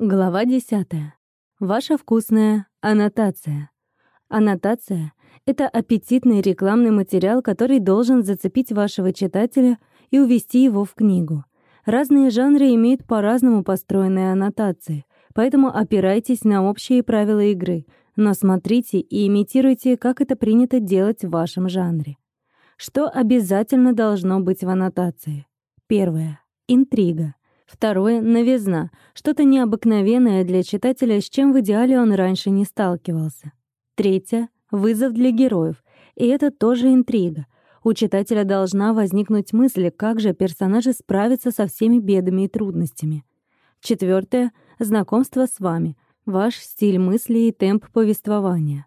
Глава 10. Ваша вкусная аннотация. Аннотация — это аппетитный рекламный материал, который должен зацепить вашего читателя и увести его в книгу. Разные жанры имеют по-разному построенные аннотации, поэтому опирайтесь на общие правила игры, но смотрите и имитируйте, как это принято делать в вашем жанре. Что обязательно должно быть в аннотации? Первое. Интрига. Второе — новизна, что-то необыкновенное для читателя, с чем в идеале он раньше не сталкивался. Третье — вызов для героев, и это тоже интрига. У читателя должна возникнуть мысль, как же персонажи справятся со всеми бедами и трудностями. Четвертое — знакомство с вами, ваш стиль мысли и темп повествования.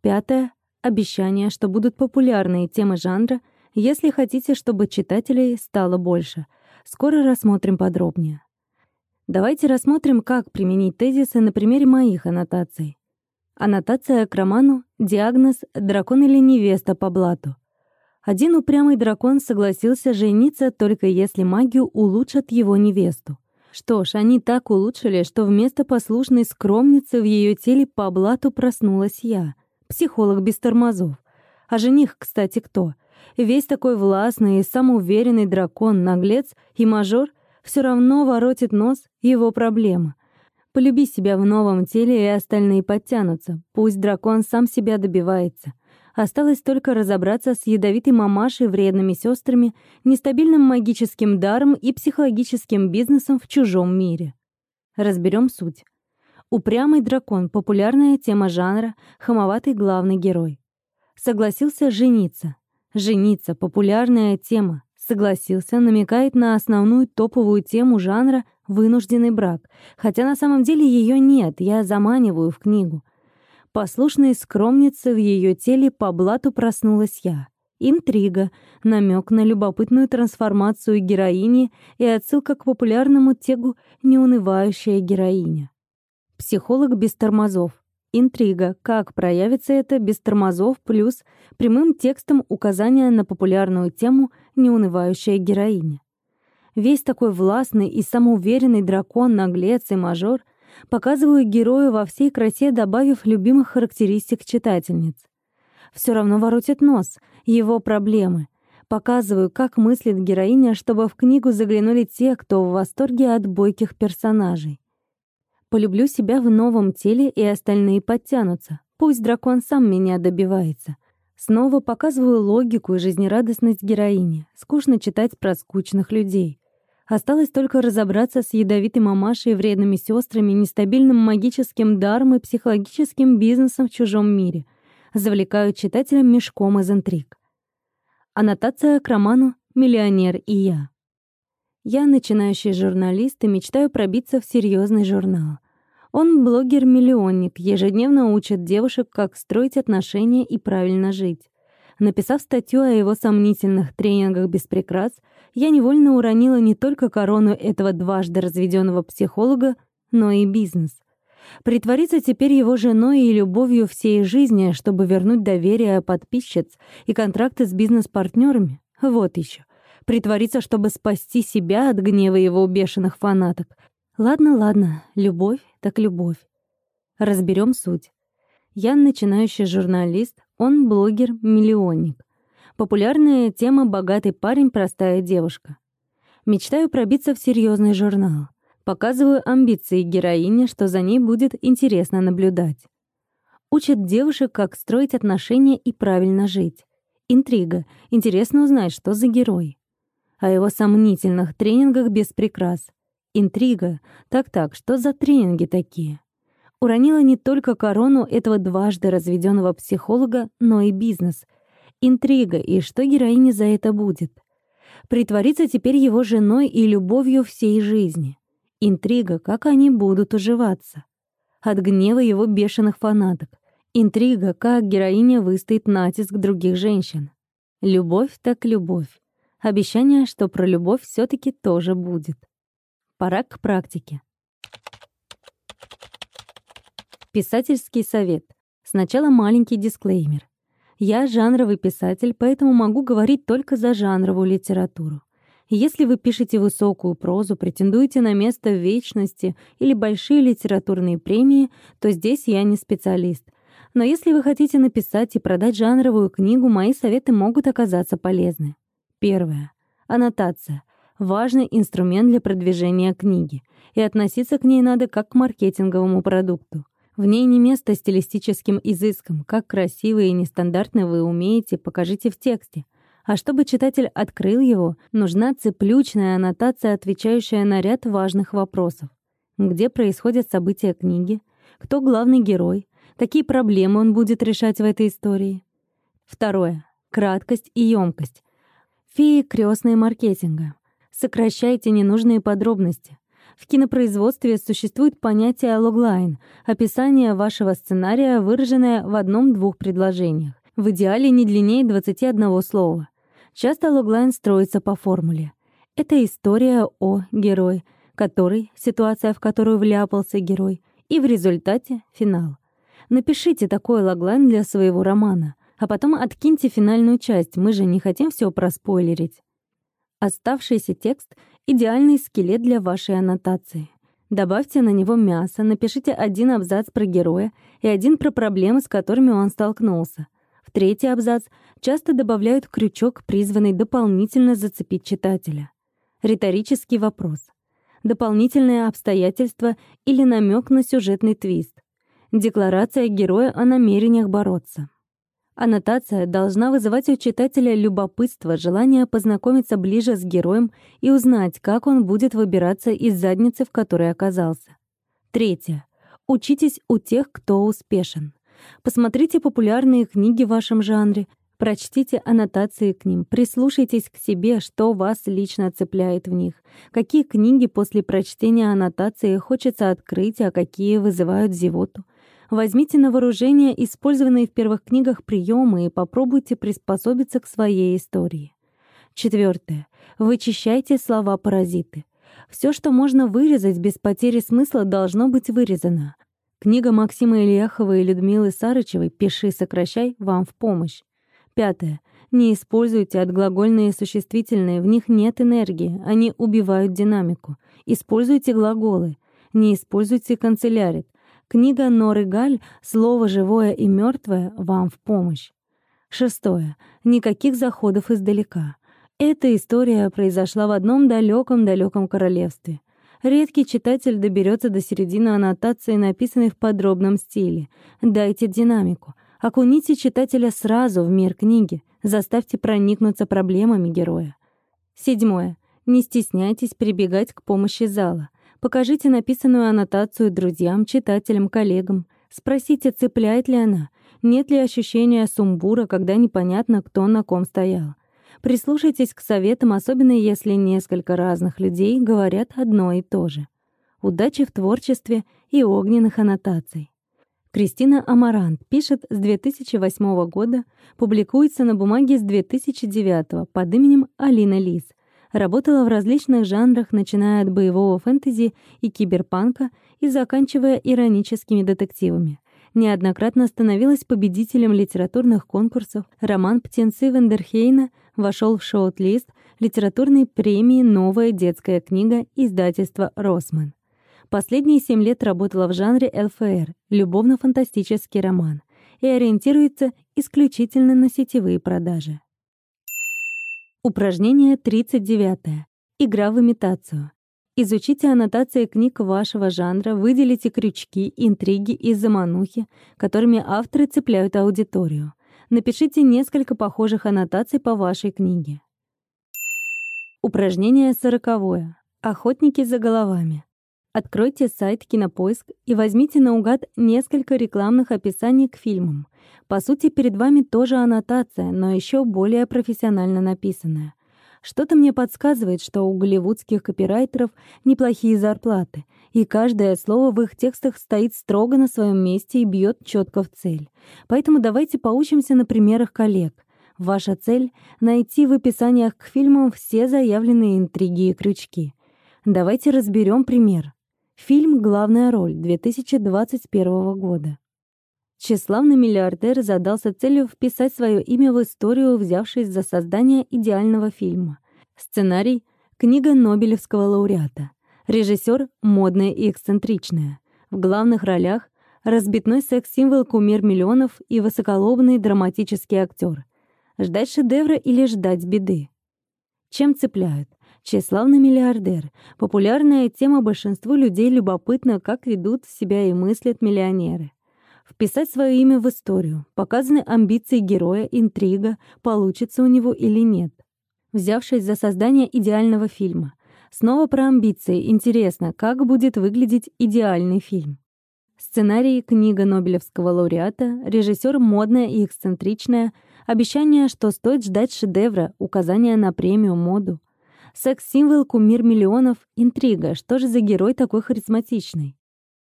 Пятое — обещание, что будут популярные темы жанра, если хотите, чтобы читателей стало больше — Скоро рассмотрим подробнее. Давайте рассмотрим, как применить тезисы на примере моих аннотаций. Аннотация к роману «Диагноз. Дракон или невеста по блату». Один упрямый дракон согласился жениться только если магию улучшат его невесту. Что ж, они так улучшили, что вместо послушной скромницы в ее теле по блату проснулась я, психолог без тормозов. А жених, кстати, кто? Весь такой властный и самоуверенный дракон, наглец и мажор все равно воротит нос его проблема. Полюби себя в новом теле, и остальные подтянутся. Пусть дракон сам себя добивается. Осталось только разобраться с ядовитой мамашей, вредными сестрами, нестабильным магическим даром и психологическим бизнесом в чужом мире. Разберем суть. Упрямый дракон — популярная тема жанра, хамоватый главный герой. Согласился жениться. Жениться — популярная тема. Согласился, намекает на основную топовую тему жанра «вынужденный брак», хотя на самом деле ее нет, я заманиваю в книгу. Послушной скромница в ее теле по блату проснулась я. Интрига, намек на любопытную трансформацию героини и отсылка к популярному тегу «неунывающая героиня». Психолог без тормозов. Интрига. Как проявится это без тормозов плюс прямым текстом указания на популярную тему «Неунывающая героиня». Весь такой властный и самоуверенный дракон, наглец и мажор показываю герою во всей красе, добавив любимых характеристик читательниц. Все равно воротит нос, его проблемы. Показываю, как мыслит героиня, чтобы в книгу заглянули те, кто в восторге от бойких персонажей. Полюблю себя в новом теле, и остальные подтянутся. Пусть дракон сам меня добивается. Снова показываю логику и жизнерадостность героини. Скучно читать про скучных людей. Осталось только разобраться с ядовитой мамашей, вредными сестрами, нестабильным магическим даром и психологическим бизнесом в чужом мире. Завлекаю читателя мешком из интриг. Аннотация к роману «Миллионер и я». Я начинающий журналист и мечтаю пробиться в серьезный журнал. Он блогер-миллионник, ежедневно учит девушек, как строить отношения и правильно жить. Написав статью о его сомнительных тренингах без прикрас, я невольно уронила не только корону этого дважды разведенного психолога, но и бизнес. Притвориться теперь его женой и любовью всей жизни, чтобы вернуть доверие подписчиц и контракты с бизнес-партнерами — вот еще притвориться, чтобы спасти себя от гнева его бешеных фанаток. Ладно, ладно, любовь так любовь. Разберем суть. Я начинающий журналист, он блогер-миллионник. Популярная тема «Богатый парень, простая девушка». Мечтаю пробиться в серьезный журнал. Показываю амбиции героини, что за ней будет интересно наблюдать. Учат девушек, как строить отношения и правильно жить. Интрига. Интересно узнать, что за герой о его сомнительных тренингах без прикрас. Интрига. Так-так, что за тренинги такие? Уронила не только корону этого дважды разведенного психолога, но и бизнес. Интрига, и что героине за это будет? Притвориться теперь его женой и любовью всей жизни. Интрига, как они будут уживаться. От гнева его бешеных фанаток. Интрига, как героиня выстоит натиск других женщин. Любовь так любовь. Обещание, что про любовь все таки тоже будет. Пора к практике. Писательский совет. Сначала маленький дисклеймер. Я жанровый писатель, поэтому могу говорить только за жанровую литературу. Если вы пишете высокую прозу, претендуете на место в вечности или большие литературные премии, то здесь я не специалист. Но если вы хотите написать и продать жанровую книгу, мои советы могут оказаться полезны. Первое. Аннотация. Важный инструмент для продвижения книги. И относиться к ней надо как к маркетинговому продукту. В ней не место стилистическим изыскам. Как красиво и нестандартно вы умеете, покажите в тексте — а чтобы читатель открыл его, нужна цеплючная аннотация, отвечающая на ряд важных вопросов. Где происходят события книги? Кто главный герой? Какие проблемы он будет решать в этой истории? Второе. Краткость и емкость. Феи крестные маркетинга. Сокращайте ненужные подробности. В кинопроизводстве существует понятие логлайн — описание вашего сценария, выраженное в одном-двух предложениях. В идеале не длиннее 21 слова. Часто логлайн строится по формуле. Это история о герой, который, ситуация, в которую вляпался герой, и в результате — финал. Напишите такой логлайн для своего романа, а потом откиньте финальную часть, мы же не хотим все проспойлерить. Оставшийся текст — идеальный скелет для вашей аннотации. Добавьте на него мясо, напишите один абзац про героя и один про проблемы, с которыми он столкнулся — в третий абзац часто добавляют крючок, призванный дополнительно зацепить читателя. Риторический вопрос. Дополнительное обстоятельство или намек на сюжетный твист. Декларация героя о намерениях бороться. Аннотация должна вызывать у читателя любопытство, желание познакомиться ближе с героем и узнать, как он будет выбираться из задницы, в которой оказался. Третье. Учитесь у тех, кто успешен. Посмотрите популярные книги в вашем жанре, прочтите аннотации к ним, прислушайтесь к себе, что вас лично цепляет в них, какие книги после прочтения аннотации хочется открыть, а какие вызывают зевоту. Возьмите на вооружение использованные в первых книгах приемы и попробуйте приспособиться к своей истории. Четвертое. Вычищайте слова-паразиты. Все, что можно вырезать без потери смысла, должно быть вырезано. Книга Максима Ильяхова и Людмилы Сарычевой «Пиши, сокращай» вам в помощь. Пятое. Не используйте отглагольные существительные, в них нет энергии, они убивают динамику. Используйте глаголы. Не используйте канцелярит. Книга Норы Галь «Слово живое и мертвое» вам в помощь. Шестое. Никаких заходов издалека. Эта история произошла в одном далеком-далеком королевстве. Редкий читатель доберется до середины аннотации, написанной в подробном стиле. Дайте динамику. Окуните читателя сразу в мир книги. Заставьте проникнуться проблемами героя. Седьмое. Не стесняйтесь прибегать к помощи зала. Покажите написанную аннотацию друзьям, читателям, коллегам. Спросите, цепляет ли она. Нет ли ощущения сумбура, когда непонятно, кто на ком стоял. Прислушайтесь к советам, особенно если несколько разных людей говорят одно и то же. Удачи в творчестве и огненных аннотаций. Кристина Амарант пишет с 2008 года, публикуется на бумаге с 2009 под именем Алина Лис. Работала в различных жанрах, начиная от боевого фэнтези и киберпанка и заканчивая ироническими детективами неоднократно становилась победителем литературных конкурсов. Роман «Птенцы Вендерхейна» вошел в шорт-лист литературной премии «Новая детская книга» издательства «Росман». Последние семь лет работала в жанре ЛФР — любовно-фантастический роман, и ориентируется исключительно на сетевые продажи. Упражнение 39. Игра в имитацию. Изучите аннотации книг вашего жанра, выделите крючки, интриги и заманухи, которыми авторы цепляют аудиторию. Напишите несколько похожих аннотаций по вашей книге. Упражнение сороковое. Охотники за головами. Откройте сайт Кинопоиск и возьмите наугад несколько рекламных описаний к фильмам. По сути, перед вами тоже аннотация, но еще более профессионально написанная. Что-то мне подсказывает, что у голливудских копирайтеров неплохие зарплаты, и каждое слово в их текстах стоит строго на своем месте и бьет четко в цель. Поэтому давайте поучимся на примерах коллег. Ваша цель — найти в описаниях к фильмам все заявленные интриги и крючки. Давайте разберем пример. Фильм «Главная роль» 2021 года. Тщеславный миллиардер задался целью вписать свое имя в историю, взявшись за создание идеального фильма. Сценарий Книга Нобелевского лауреата. Режиссер модная и эксцентричная. В главных ролях разбитной секс-символ кумир миллионов и высоколобный драматический актер. Ждать шедевра или ждать беды? Чем цепляют? Тщеславный миллиардер. Популярная тема большинству людей любопытна, как ведут себя и мыслят миллионеры. Вписать свое имя в историю. Показаны амбиции героя, интрига, получится у него или нет. Взявшись за создание идеального фильма. Снова про амбиции. Интересно, как будет выглядеть идеальный фильм. Сценарий, книга Нобелевского лауреата, режиссер модная и эксцентричная, обещание, что стоит ждать шедевра, указание на премию, моду. Секс-символ, кумир миллионов, интрига. Что же за герой такой харизматичный?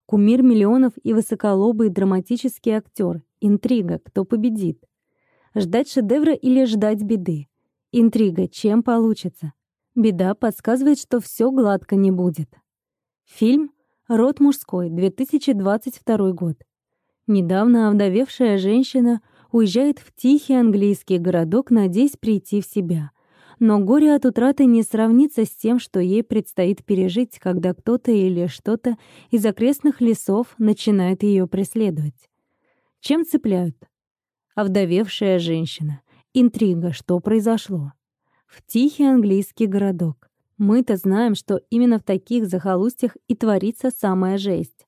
Кумир миллионов и высоколобый драматический актер. Интрига. Кто победит? Ждать шедевра или ждать беды? Интрига. Чем получится? Беда подсказывает, что все гладко не будет. Фильм «Род мужской», 2022 год. Недавно овдовевшая женщина уезжает в тихий английский городок, надеясь прийти в себя. Но горе от утраты не сравнится с тем, что ей предстоит пережить, когда кто-то или что-то из окрестных лесов начинает ее преследовать. Чем цепляют? Овдовевшая женщина. Интрига, что произошло? В тихий английский городок. Мы-то знаем, что именно в таких захолустьях и творится самая жесть.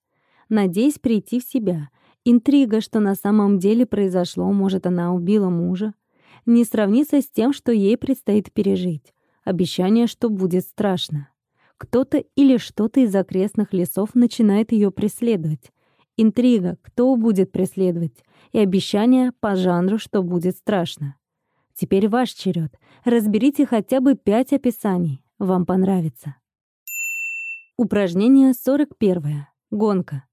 Надеясь прийти в себя. Интрига, что на самом деле произошло, может, она убила мужа, не сравнится с тем, что ей предстоит пережить. Обещание, что будет страшно. Кто-то или что-то из окрестных лесов начинает ее преследовать. Интрига, кто будет преследовать, и обещание по жанру, что будет страшно. Теперь ваш черед. Разберите хотя бы пять описаний. Вам понравится. Упражнение 41. Гонка.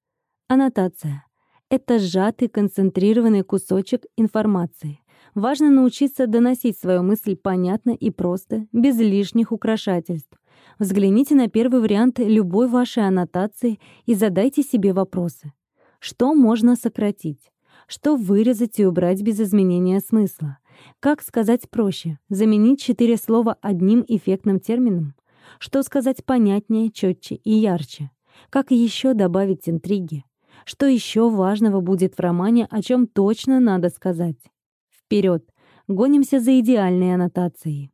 Аннотация. Это сжатый, концентрированный кусочек информации. Важно научиться доносить свою мысль понятно и просто, без лишних украшательств. Взгляните на первый вариант любой вашей аннотации и задайте себе вопросы. Что можно сократить? Что вырезать и убрать без изменения смысла? Как сказать проще? Заменить четыре слова одним эффектным термином? Что сказать понятнее, четче и ярче? Как еще добавить интриги? Что еще важного будет в романе, о чем точно надо сказать? Вперед! Гонимся за идеальной аннотацией.